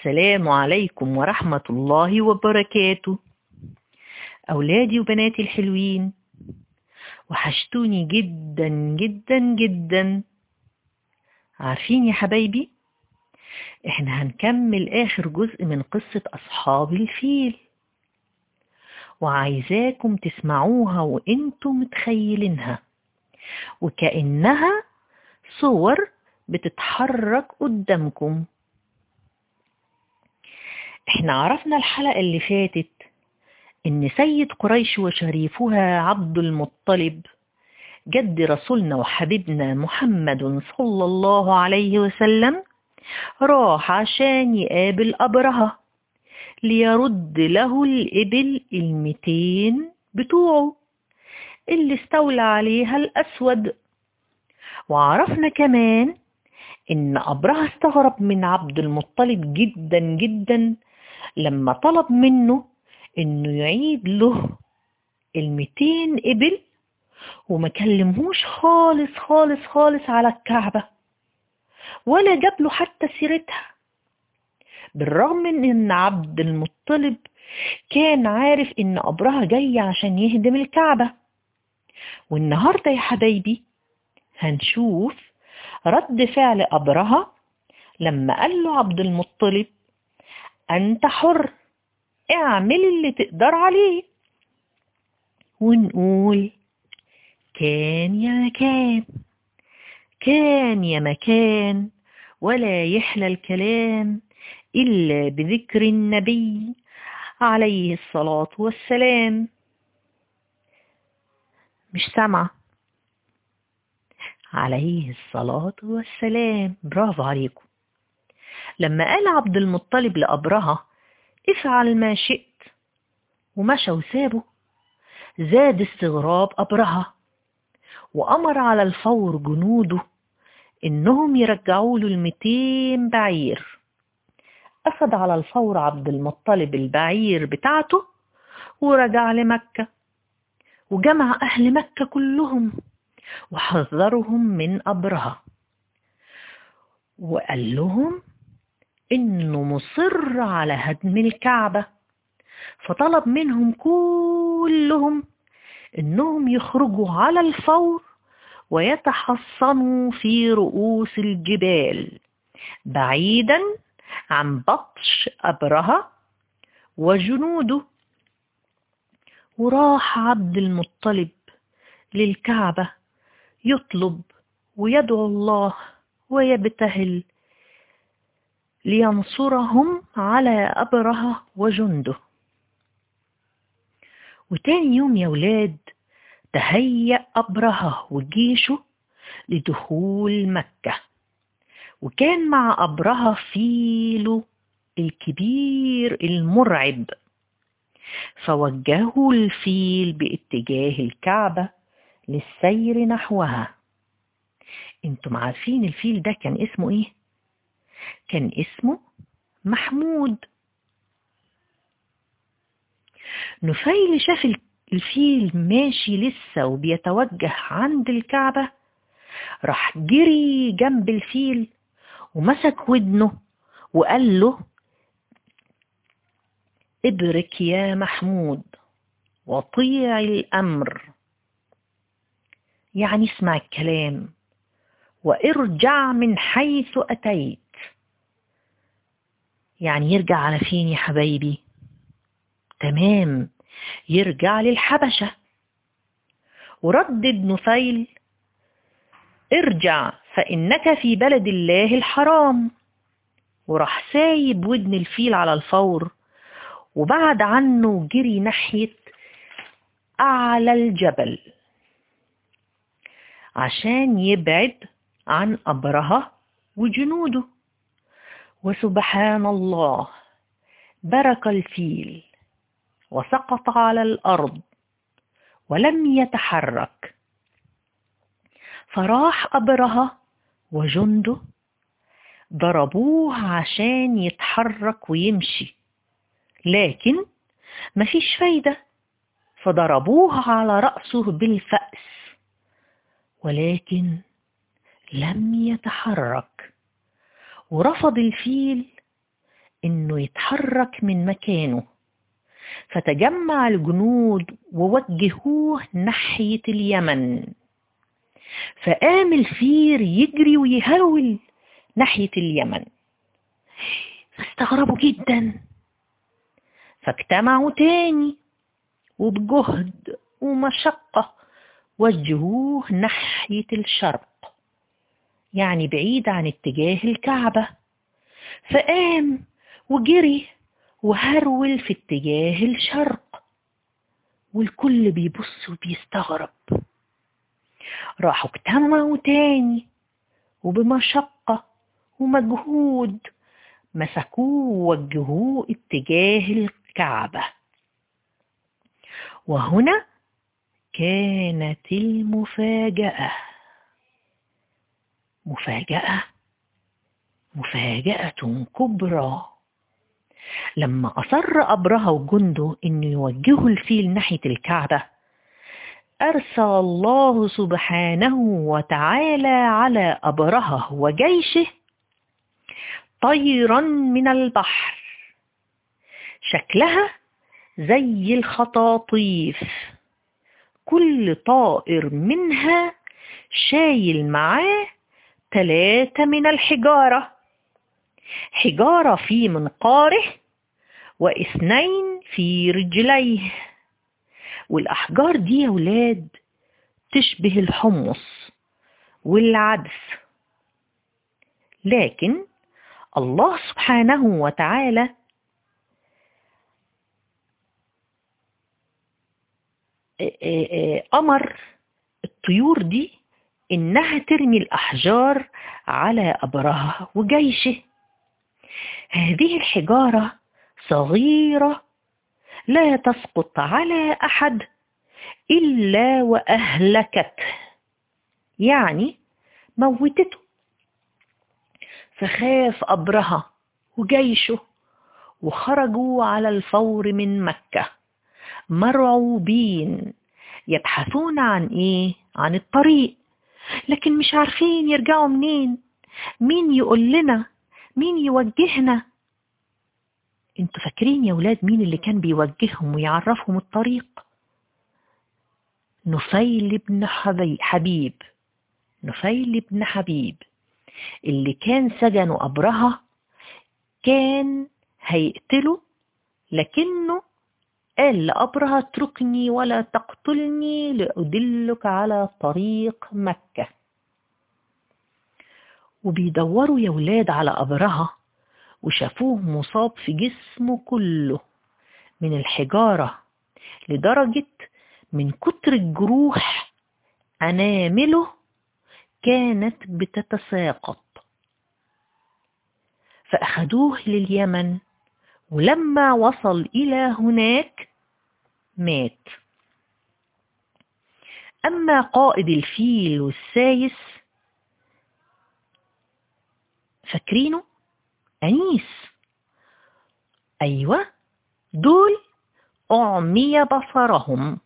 السلام عليكم ورحمة الله وبركاته. أولادي وبناتي الحلوين وحشتوني جدا جدا جدا. عارفين يا حبايبي؟ إحنا هنكمل آخر جزء من قصة أصحاب الفيل. وعايزاكم تسمعوها وإنتم متخيلينها. وكأنها صور بتتحرك قدامكم. إحنا عرفنا الحلقة اللي فاتت إن سيد قريش وشريفها عبد المطلب جد رسولنا وحبيبنا محمد صلى الله عليه وسلم راح عشان يقابل أبرهة ليرد له الإبل المتين بتوعه اللي استولى عليها الأسود. وعرفنا كمان إن أبرهة استغرب من عبد المطلب جدا جدا لما طلب منه إنه يعيد له المتين إبل وما كلمهوش خالص خالص خالص على الكعبة ولا جاب له حتى سيرتها. بالرغم من إن عبد المطلب كان عارف إن أبرهة جاي عشان يهدم الكعبة. والنهاردة يا حبايبي هنشوف رد فعل أبرهة لما قال له عبد المطلب أنت حر. اعمل اللي تقدر عليه. ونقول كان يا مكان كان يا مكان ولا يحلى الكلام إلا بذكر النبي عليه الصلاة والسلام. مش سامعة. عليه الصلاة والسلام. برافو عليكم. لما قال عبد المطلب لأبرهة افعل ما شئت. ومشى وسابه. زاد استغراب أبرهة وأمر على الفور جنوده إنهم يرجعوا له المتين بعير. أخذ على الفور عبد المطلب البعير بتاعته ورجع لمكة وجمع أهل مكة كلهم وحذرهم من أبرهة. وقال لهم إنه مصر على هدم الكعبة. فطلب منهم كلهم إنهم يخرجوا على الفور ويتحصنوا في رؤوس الجبال بعيدا عن بطش أبرهة وجنوده. وراح عبد المطلب للكعبة يطلب ويدعو الله ويبتهل لينصرهم على أبرهة وجنده. وتاني يوم يا ولاد تهيأ أبرهة وجيشه لدخول مكة. وكان مع أبرهة فيله الكبير المرعب. فوجهوا الفيل باتجاه الكعبة للسير نحوها. أنتم عارفين الفيل ده كان اسمه إيه؟ كان اسمه محمود. نفيل شاف الفيل ماشي لسه وبيتوجه عند الكعبة راح جري جنب الفيل ومسك ودنه وقال له ابرك يا محمود وطيع الأمر. يعني اسمع الكلام وارجع من حيث أتيت. يعني يرجع على فين يا حبايبي. تمام. يرجع للحبشة. وردد نفيل ارجع فإنك في بلد الله الحرام. وراح سايب ودن الفيل على الفور. وبعد عنه جري ناحية أعلى الجبل. عشان يبعد عن أبرهة وجنوده. وسبحان الله برك الفيل وسقط على الأرض ولم يتحرك. فراح أبرهة وجنده ضربوه عشان يتحرك ويمشي لكن مفيش فايدة فضربوه على رأسه بالفأس ولكن لم يتحرك. ورفض الفيل إنه يتحرك من مكانه. فتجمع الجنود ووجهوه ناحية اليمن. فقام الفير يجري ويهرول ناحية اليمن. فاستغربوا جدا. فاجتمعوا تاني وبجهد ومشقة وجهوه ناحية الشرق. يعني بعيد عن اتجاه الكعبة. فقام وجري وهرول في اتجاه الشرق والكل بيبص وبيستغرب. راحوا اجتمعوا تاني وبمشقة ومجهود مسكوه ووجهوه اتجاه الكعبة. وهنا كانت المفاجأة. مفاجأة مفاجأة كبرى. لما أصر أبرهة وجنده أن يوجهوا الفيل ناحية الكعبة أرسل الله سبحانه وتعالى على أبرهة وجيشه طيرا من البحر. شكلها زي الخطاطيف. كل طائر منها شايل معاه ثلاثة من الحجارة. حجارة في منقاره واثنين في رجليه. والأحجار دي يا ولاد تشبه الحمص والعدس. لكن الله سبحانه وتعالى أمر الطيور دي إنها ترمي الأحجار على أبرهة وجيشه. هذه الحجارة صغيرة لا تسقط على أحد إلا وأهلكته يعني موتته. فخاف أبرهة وجيشه وخرجوا على الفور من مكة. مرعوبين يبحثون عن إيه؟ عن الطريق. لكن مش عارفين يرجعوا منين. مين يقول لنا مين يوجهنا؟ أنتوا فاكرين يا ولاد مين اللي كان بيوجههم ويعرفهم الطريق؟ نفيل بن حبيب. نفيل بن حبيب. اللي كان سجنه أبرهة كان هيقتله لكنه قال لأبرهة اتركني ولا تقتلني لأدلك على طريق مكة. وبيدوروا يا ولاد على أبرهة وشافوه مصاب في جسمه كله من الحجارة لدرجة من كتر الجروح أنامله كانت بتتساقط. فأخذوه لليمن ولما وصل إلى هناك مات. أما قائد الفيل والسايس فاكرينه؟ أنيس. أيوة دول أعمي بصرهم.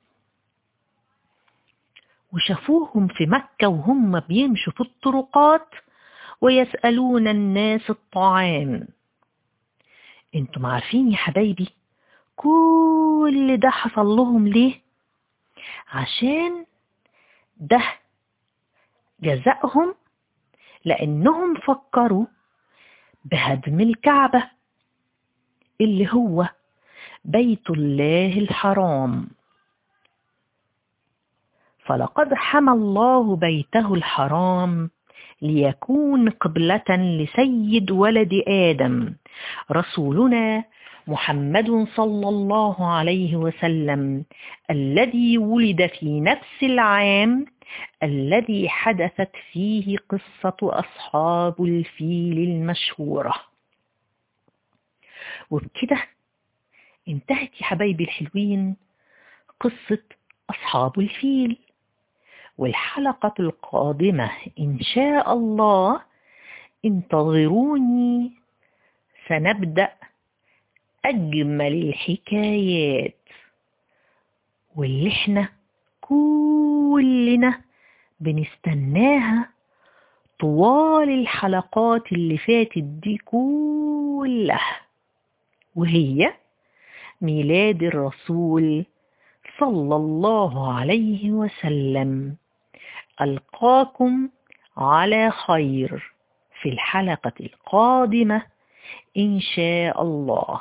وشافوهم في مكة وهم بيمشوا في الطرقات ويسألون الناس الطعام. أنتم عارفين يا حبايبي؟ كل ده حصل لهم ليه؟ عشان ده جزائهم لأنهم فكروا بهدم الكعبة اللي هو بيت الله الحرام. فلقد حمى الله بيته الحرام ليكون قبلة لسيد ولد آدم. رسولنا محمد صلى الله عليه وسلم الذي ولد في نفس العام الذي حدثت فيه قصة أصحاب الفيل المشهورة. وبكده انتهت يا حبايبي الحلوين قصة أصحاب الفيل. والحلقة القادمة إن شاء الله انتظروني سنبدأ أجمل الحكايات واللي إحنا كلنا بنستناها طوال الحلقات اللي فاتت دي كلها وهي ميلاد الرسول صلى الله عليه وسلم. ألقاكم على خير في الحلقة القادمة إن شاء الله.